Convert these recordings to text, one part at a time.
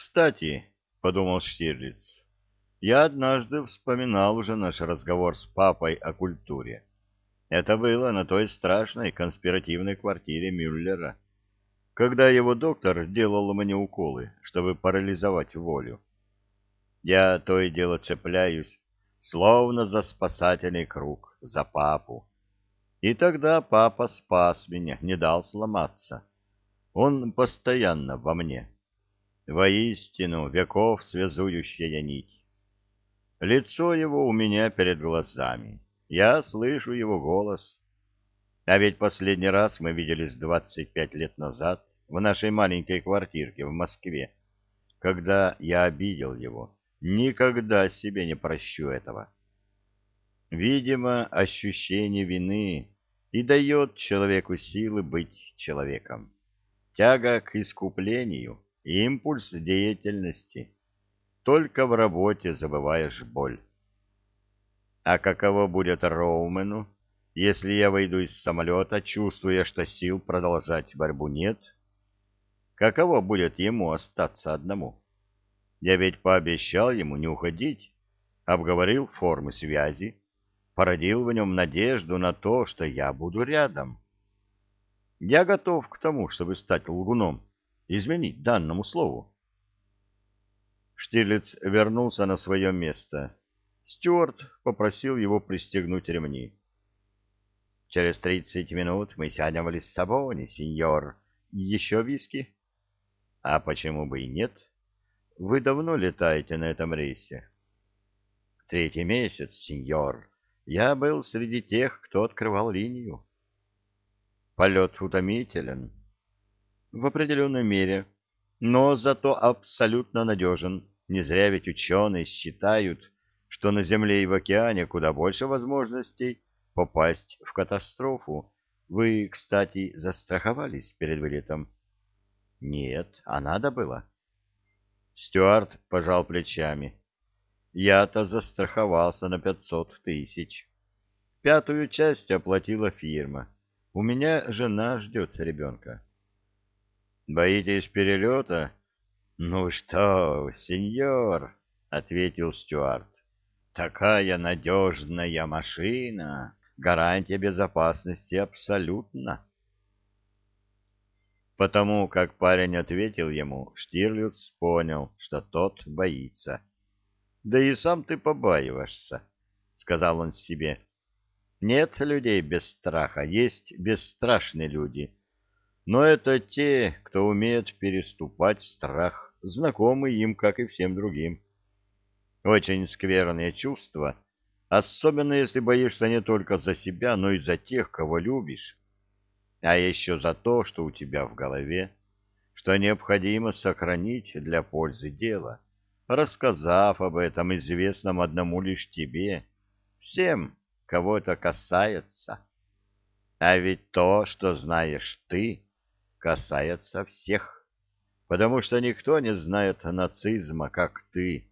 Кстати, — подумал Штирлиц, — я однажды вспоминал уже наш разговор с папой о культуре. Это было на той страшной конспиративной квартире Мюллера, когда его доктор делал мне уколы, чтобы парализовать волю. Я то и дело цепляюсь, словно за спасательный круг, за папу. И тогда папа спас меня, не дал сломаться. Он постоянно во мне. Воистину, веков связующая нить. Лицо его у меня перед глазами. Я слышу его голос. А ведь последний раз мы виделись двадцать пять лет назад в нашей маленькой квартирке в Москве, когда я обидел его. Никогда себе не прощу этого. Видимо, ощущение вины и дает человеку силы быть человеком. Тяга к искуплению, импульс деятельности. Только в работе забываешь боль. А каково будет Роумену, если я выйду из самолета, чувствуя, что сил продолжать борьбу нет? Каково будет ему остаться одному? Я ведь пообещал ему не уходить, обговорил формы связи, породил в нем надежду на то, что я буду рядом. Я готов к тому, чтобы стать лгуном, изменить данному слову. Штирлиц вернулся на свое место. Стюарт попросил его пристегнуть ремни. «Через тридцать минут мы сядем в Лиссабоне, сеньор. Еще виски?» «А почему бы и нет?» Вы давно летаете на этом рейсе? Третий месяц, сеньор. Я был среди тех, кто открывал линию. Полет утомителен. В определенной мере. Но зато абсолютно надежен. Не зря ведь ученые считают, что на Земле и в океане куда больше возможностей попасть в катастрофу. Вы, кстати, застраховались перед вылетом? Нет, а надо было. Стюарт пожал плечами. Я-то застраховался на пятьсот тысяч. Пятую часть оплатила фирма. У меня жена ждет ребенка. Боитесь перелета? Ну что, сеньор, ответил Стюарт. Такая надежная машина, гарантия безопасности абсолютно. Потому как парень ответил ему, Штирлиц понял, что тот боится. «Да и сам ты побаиваешься», — сказал он себе. «Нет людей без страха, есть бесстрашные люди. Но это те, кто умеет переступать страх, знакомый им, как и всем другим. Очень скверное чувство, особенно если боишься не только за себя, но и за тех, кого любишь» а еще за то, что у тебя в голове, что необходимо сохранить для пользы дела, рассказав об этом известном одному лишь тебе, всем, кого это касается. А ведь то, что знаешь ты, касается всех, потому что никто не знает нацизма, как ты,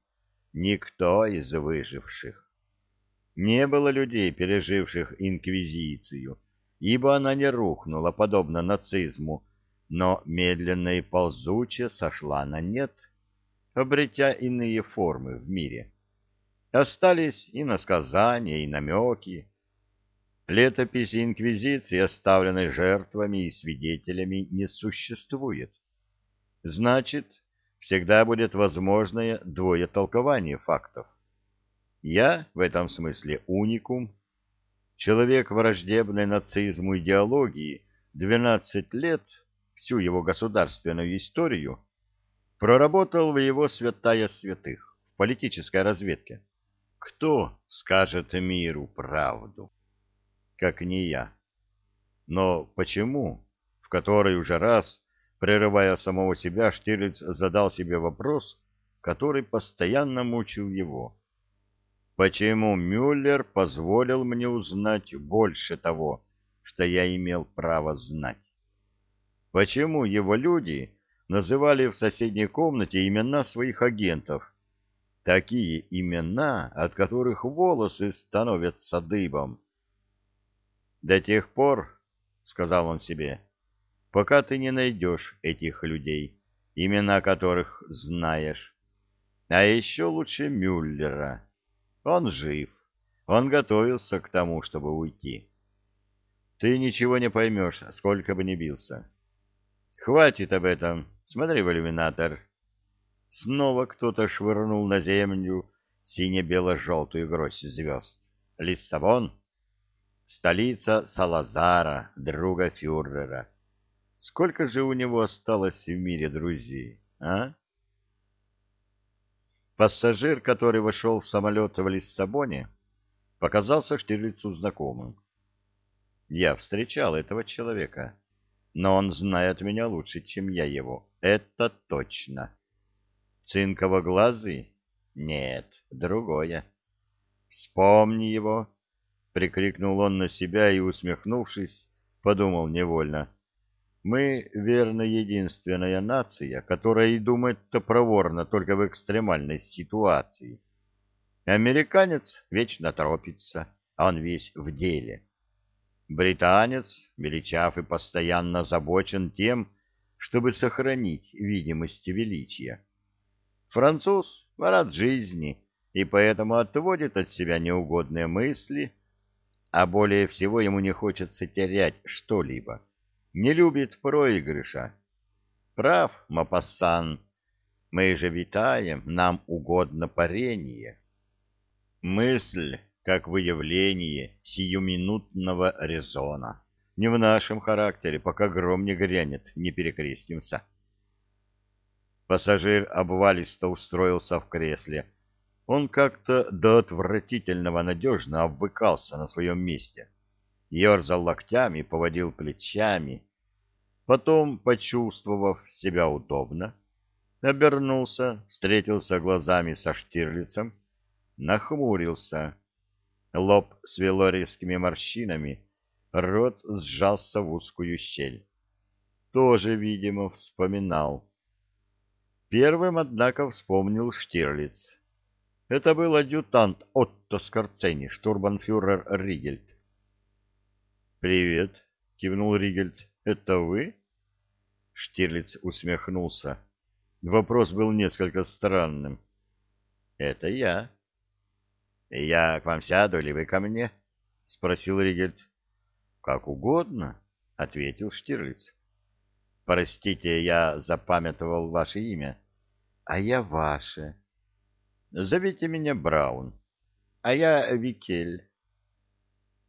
никто из выживших. Не было людей, переживших инквизицию, ибо она не рухнула, подобно нацизму, но медленно и ползуче сошла на нет, обретя иные формы в мире. Остались и насказания, и намеки. Летописи Инквизиции, оставленной жертвами и свидетелями, не существует. Значит, всегда будет возможное двое толкование фактов. Я в этом смысле уникум, Человек враждебной нацизму идеологии 12 лет, всю его государственную историю, проработал в его святая святых, в политической разведке. Кто скажет миру правду? Как не я. Но почему, в который уже раз, прерывая самого себя, Штирлиц задал себе вопрос, который постоянно мучил его. Почему Мюллер позволил мне узнать больше того, что я имел право знать? Почему его люди называли в соседней комнате имена своих агентов? Такие имена, от которых волосы становятся дыбом. До тех пор, — сказал он себе, — пока ты не найдешь этих людей, имена которых знаешь. А еще лучше Мюллера. Он жив. Он готовился к тому, чтобы уйти. Ты ничего не поймешь, сколько бы ни бился. Хватит об этом. Смотри в иллюминатор. Снова кто-то швырнул на землю сине-бело-желтую грозь звезд. Лиссабон — столица Салазара, друга фюрера. Сколько же у него осталось в мире друзей, а? Пассажир, который вошел в самолет в Лиссабоне, показался Штирлицу знакомым. Я встречал этого человека, но он знает меня лучше, чем я его. Это точно. Цинково-глазый? Нет, другое. Вспомни его, — прикрикнул он на себя и, усмехнувшись, подумал невольно. Мы, верно, единственная нация, которая и думает-то проворно только в экстремальной ситуации. Американец вечно торопится, а он весь в деле. Британец, величав и постоянно озабочен тем, чтобы сохранить видимость величия. Француз рад жизни и поэтому отводит от себя неугодные мысли, а более всего ему не хочется терять что-либо не любит проигрыша. Прав, Мапассан, мы же витаем, нам угодно парение. Мысль, как выявление сиюминутного резона. Не в нашем характере, пока гром не грянет, не перекрестимся. Пассажир обвалисто устроился в кресле. Он как-то до отвратительного надежно обвыкался на своем месте. Ерзал локтями, поводил плечами, Потом, почувствовав себя удобно, обернулся, встретился глазами со Штирлицем, нахмурился. Лоб свело резкими морщинами, рот сжался в узкую щель. Тоже, видимо, вспоминал. Первым, однако, вспомнил Штирлиц. Это был адъютант Отто Скорцени, штурбанфюрер Ригельд. «Привет», — кивнул Ригельд. Это вы? Штирлиц усмехнулся. Вопрос был несколько странным. Это я. Я к вам сяду или вы ко мне? Спросил Ригельд. Как угодно, ответил Штирлиц. Простите, я запамятовал ваше имя. А я ваше. Зовите меня Браун. А я Викель.